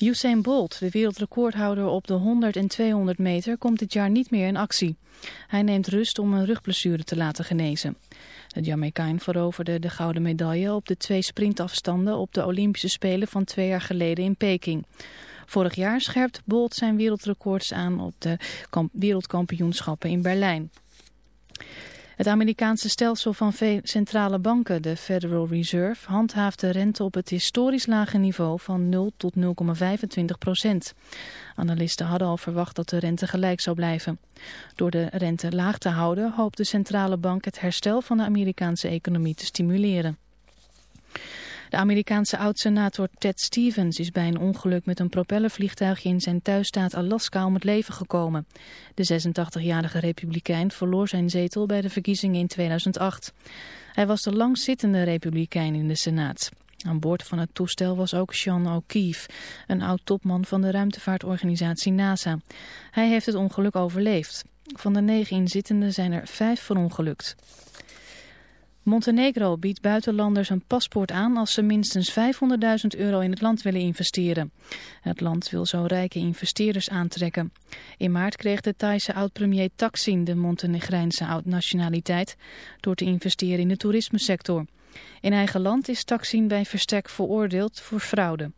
Usain Bolt, de wereldrecordhouder op de 100 en 200 meter, komt dit jaar niet meer in actie. Hij neemt rust om een rugblessure te laten genezen. De Jamaicaan veroverde de gouden medaille op de twee sprintafstanden op de Olympische Spelen van twee jaar geleden in Peking. Vorig jaar scherpt Bolt zijn wereldrecords aan op de wereldkampioenschappen in Berlijn. Het Amerikaanse stelsel van centrale banken, de Federal Reserve, handhaaft de rente op het historisch lage niveau van 0 tot 0,25 procent. Analisten hadden al verwacht dat de rente gelijk zou blijven. Door de rente laag te houden hoopt de centrale bank het herstel van de Amerikaanse economie te stimuleren. De Amerikaanse oud-senator Ted Stevens is bij een ongeluk met een propellervliegtuigje in zijn thuisstaat Alaska om het leven gekomen. De 86-jarige republikein verloor zijn zetel bij de verkiezingen in 2008. Hij was de langzittende republikein in de Senaat. Aan boord van het toestel was ook Sean O'Keefe, een oud-topman van de ruimtevaartorganisatie NASA. Hij heeft het ongeluk overleefd. Van de negen inzittenden zijn er vijf verongelukt. Montenegro biedt buitenlanders een paspoort aan als ze minstens 500.000 euro in het land willen investeren. Het land wil zo rijke investeerders aantrekken. In maart kreeg de Thaise oud-premier Taksin de Montenegrijnse oud-nationaliteit door te investeren in de toerismesector. In eigen land is Taksin bij verstek veroordeeld voor fraude.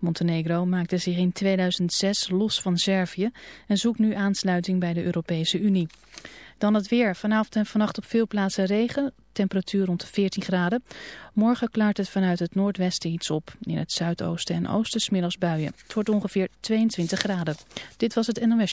Montenegro maakte zich in 2006 los van Servië en zoekt nu aansluiting bij de Europese Unie. Dan het weer. Vanavond en vannacht op veel plaatsen regen. Temperatuur rond de 14 graden. Morgen klaart het vanuit het noordwesten iets op. In het zuidoosten en oosten smiddags buien. Het wordt ongeveer 22 graden. Dit was het NOS.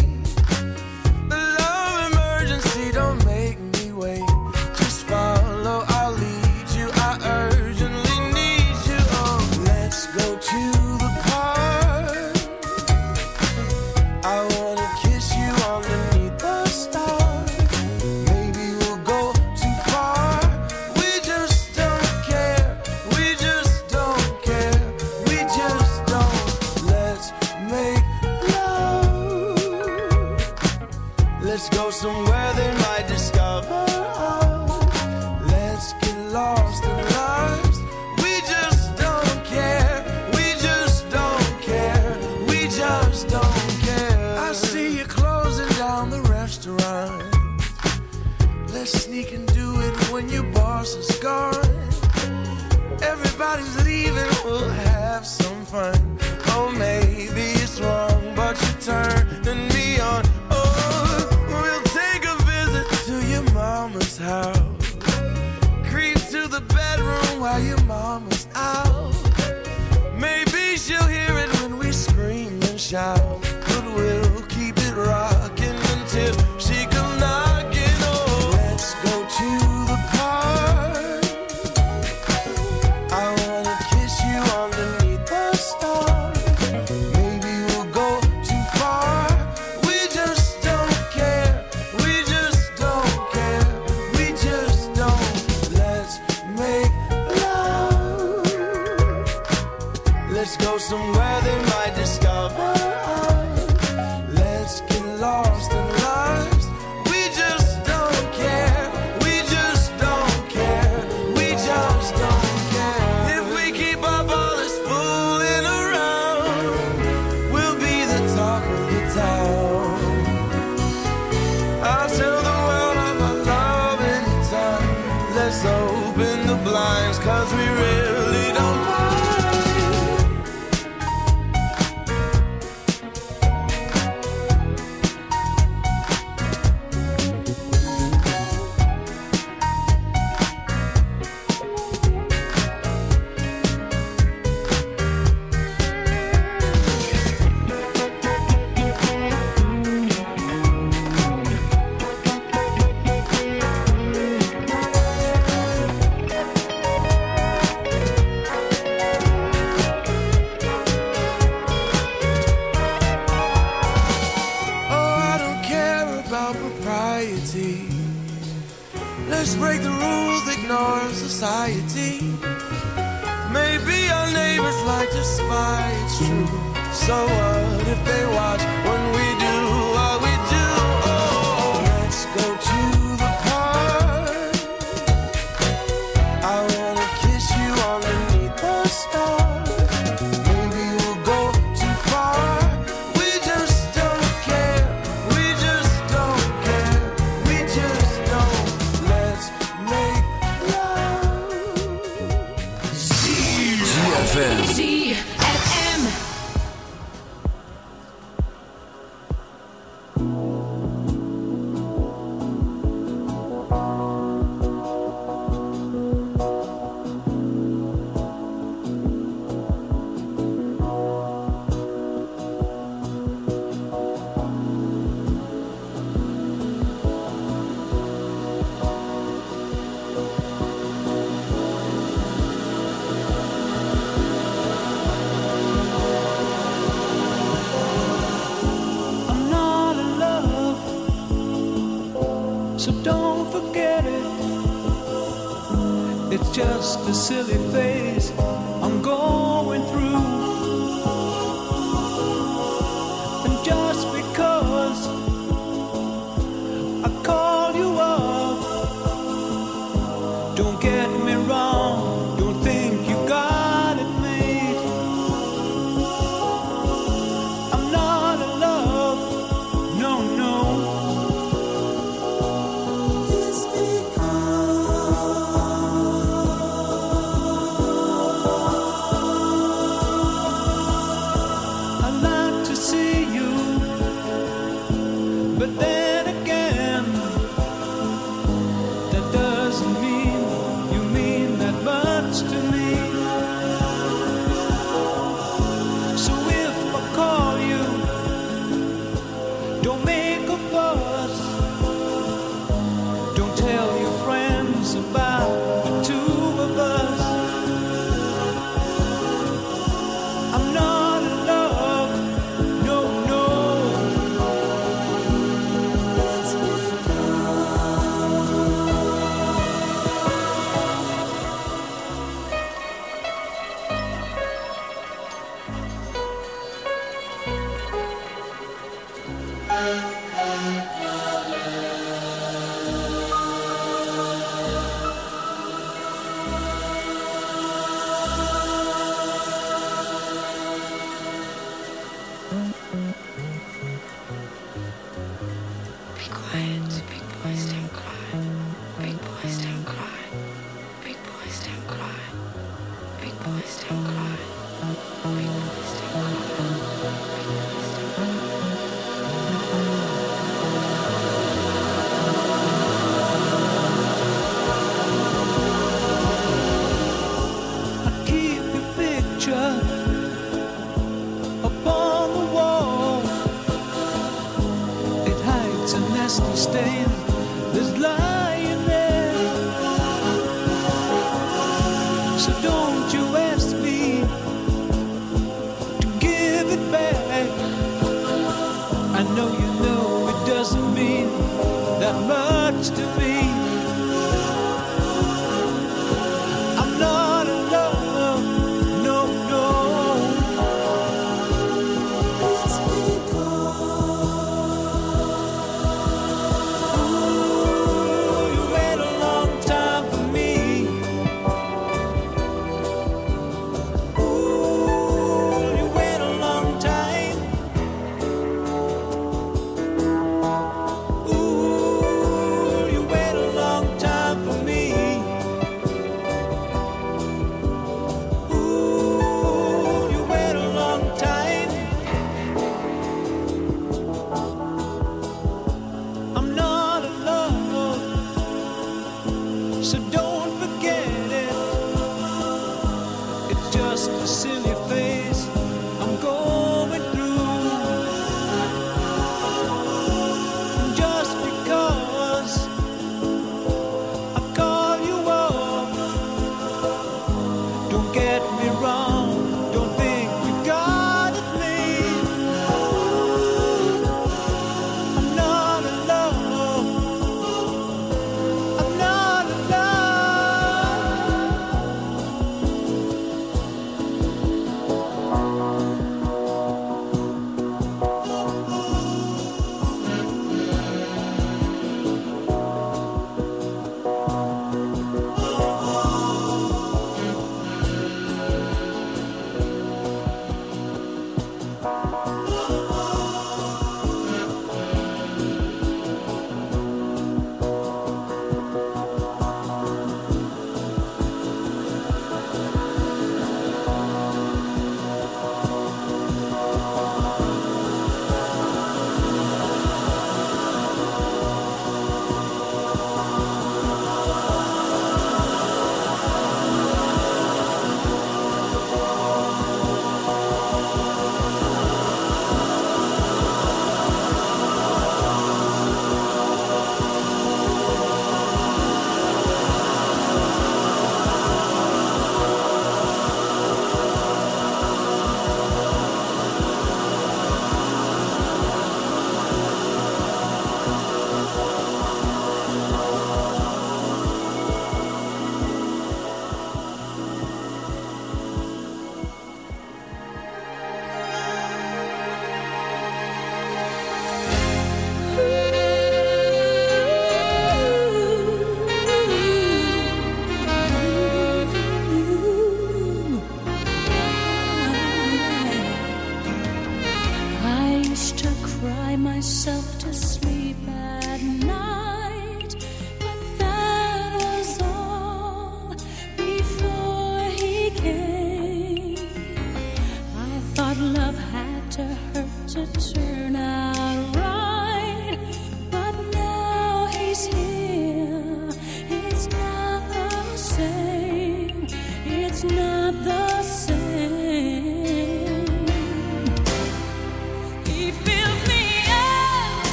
the silly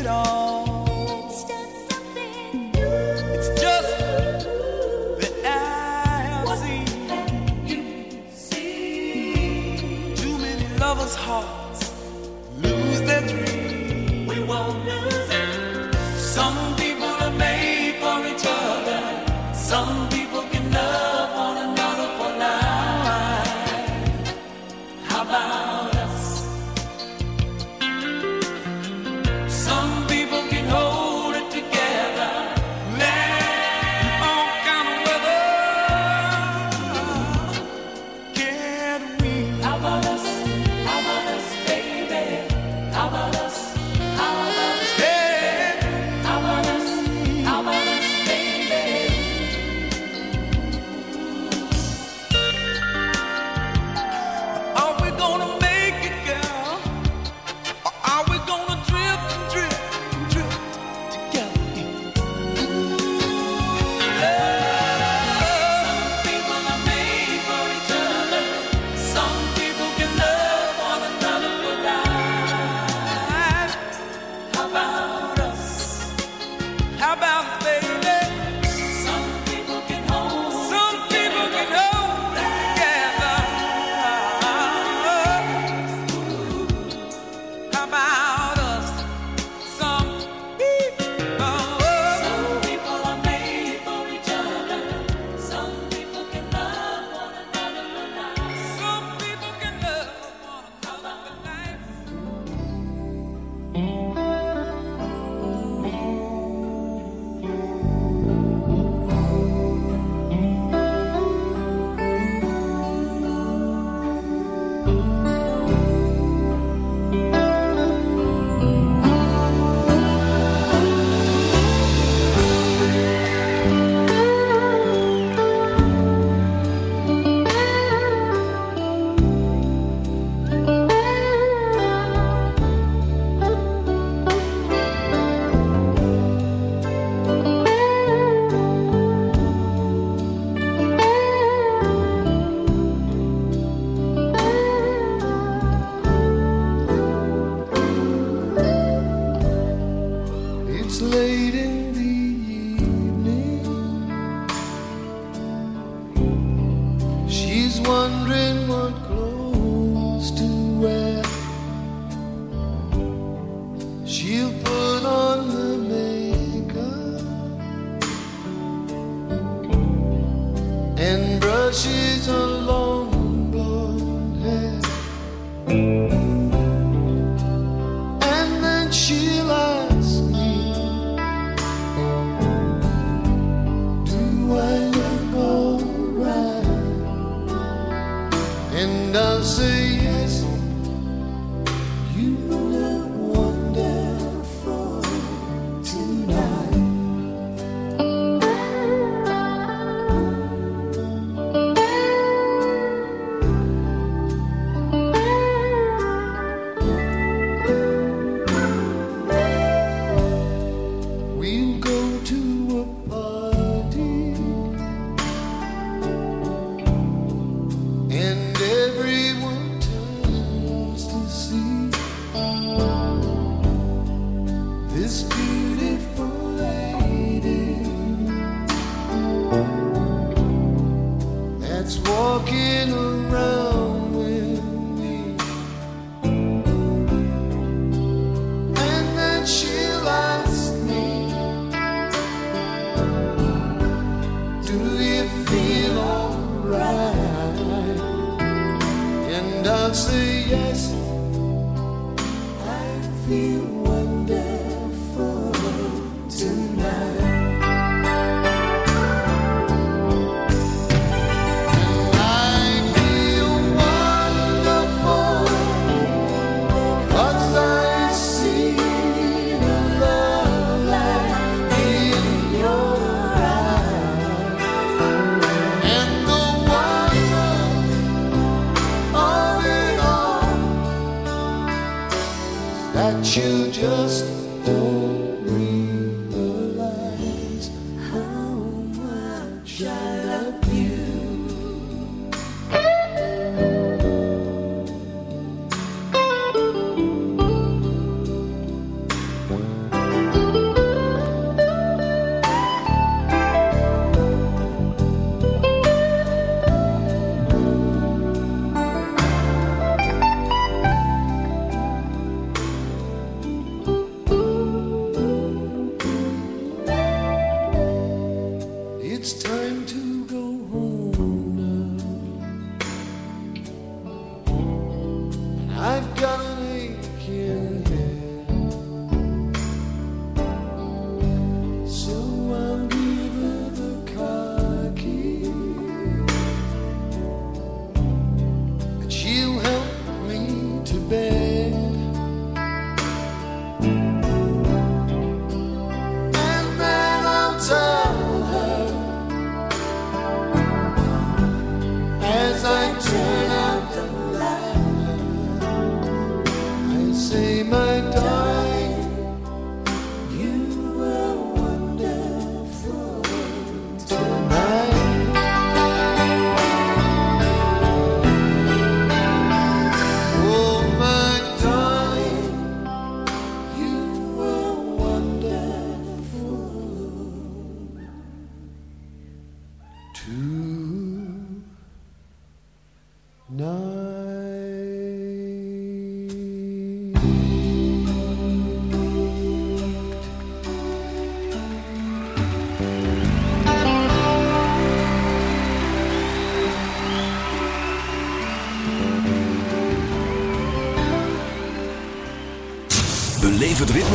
it all. Something. It's just that I have seen too many lovers' hearts.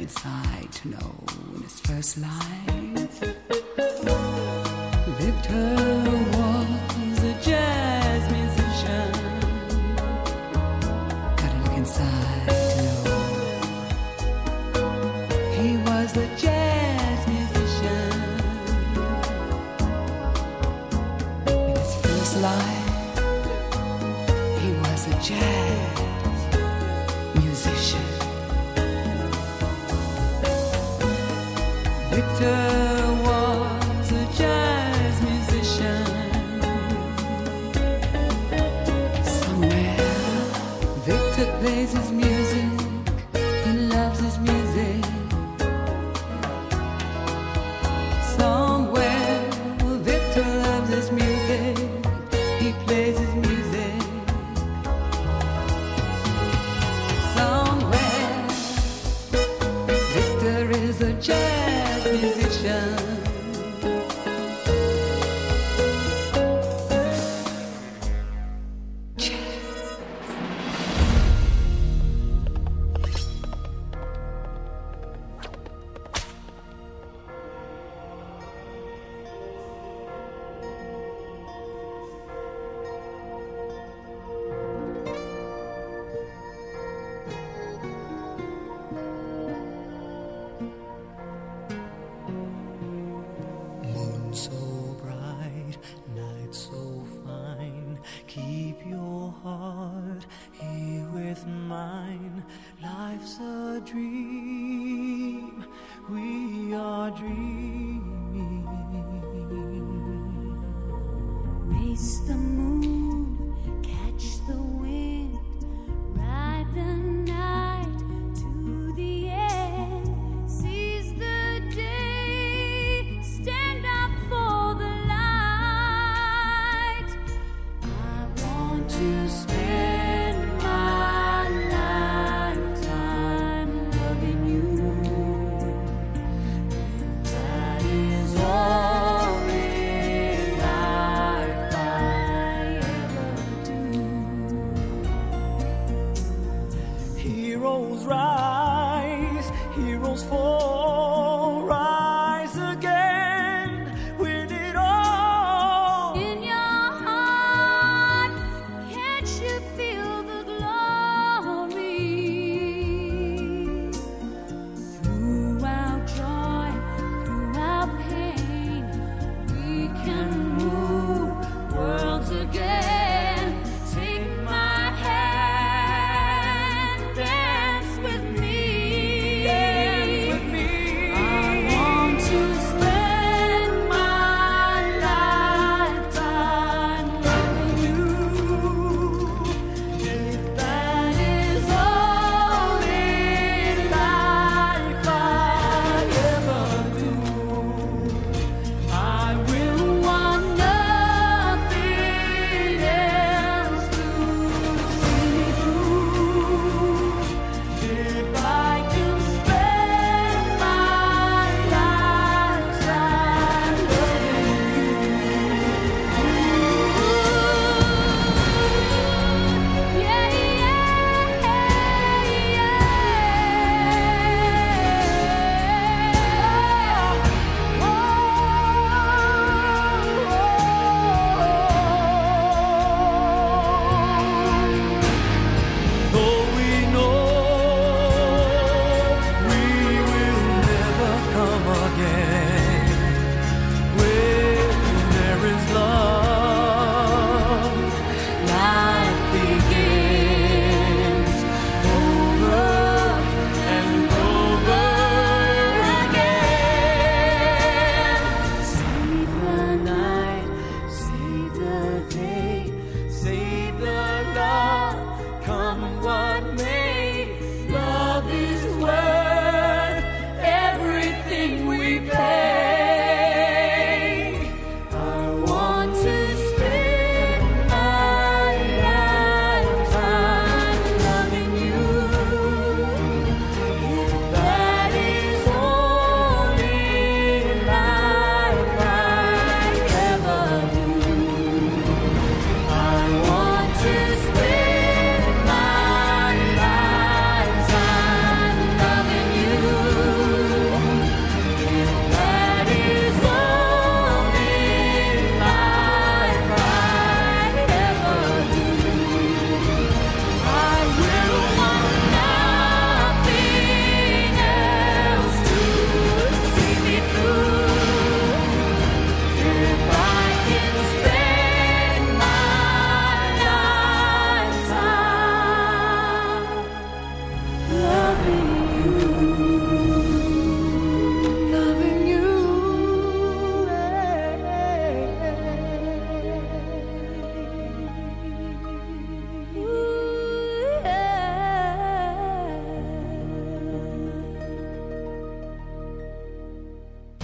could sigh to know in his first lines Victor.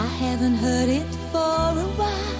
I haven't heard it for a while.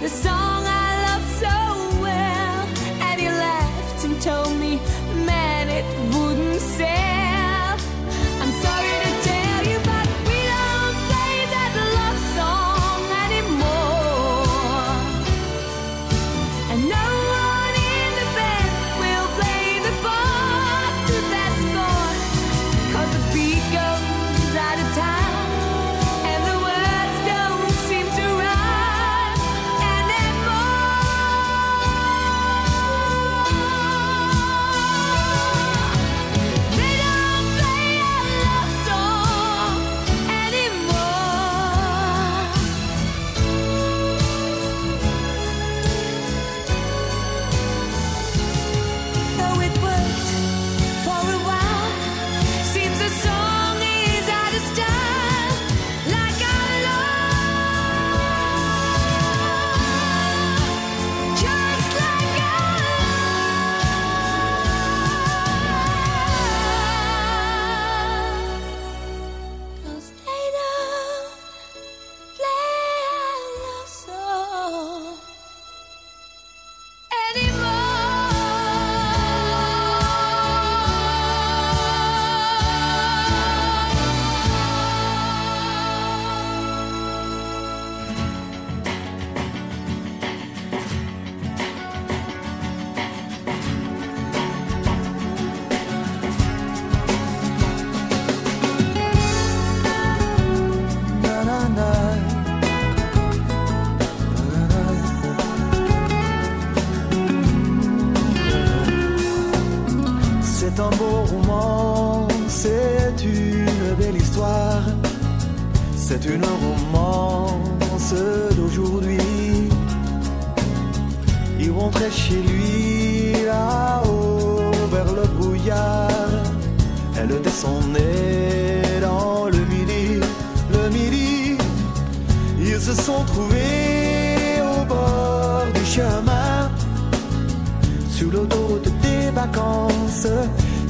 the song I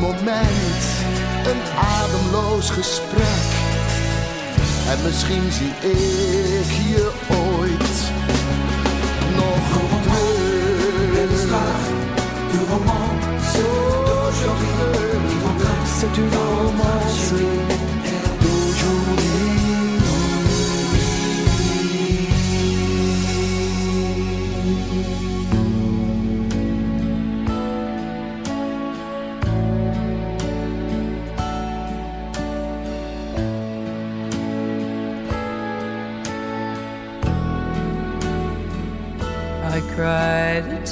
mooi moment, een ademloos gesprek. En misschien zie ik je ooit nog terug. Du romance d'aujourd'hui. C'est une romance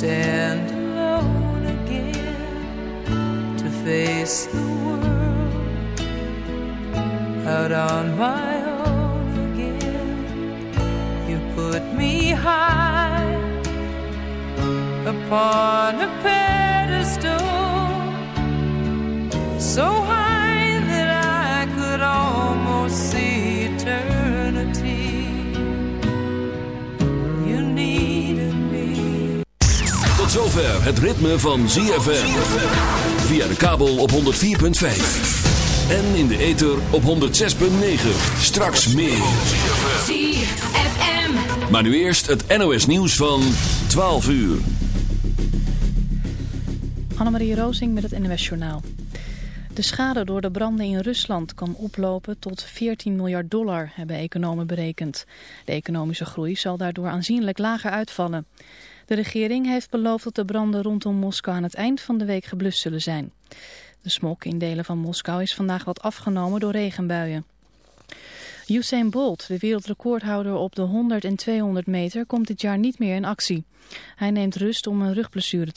stand alone again, to face the world out on my own again. You put me high upon a pedestal so high zover het ritme van ZFM. Via de kabel op 104.5. En in de ether op 106.9. Straks meer. ZFM. Maar nu eerst het NOS nieuws van 12 uur. Annemarie Rozing met het NOS Journaal. De schade door de branden in Rusland kan oplopen tot 14 miljard dollar, hebben economen berekend. De economische groei zal daardoor aanzienlijk lager uitvallen. De regering heeft beloofd dat de branden rondom Moskou aan het eind van de week geblust zullen zijn. De smok in delen van Moskou is vandaag wat afgenomen door regenbuien. Usain Bolt, de wereldrecordhouder op de 100 en 200 meter, komt dit jaar niet meer in actie. Hij neemt rust om een rugblessure te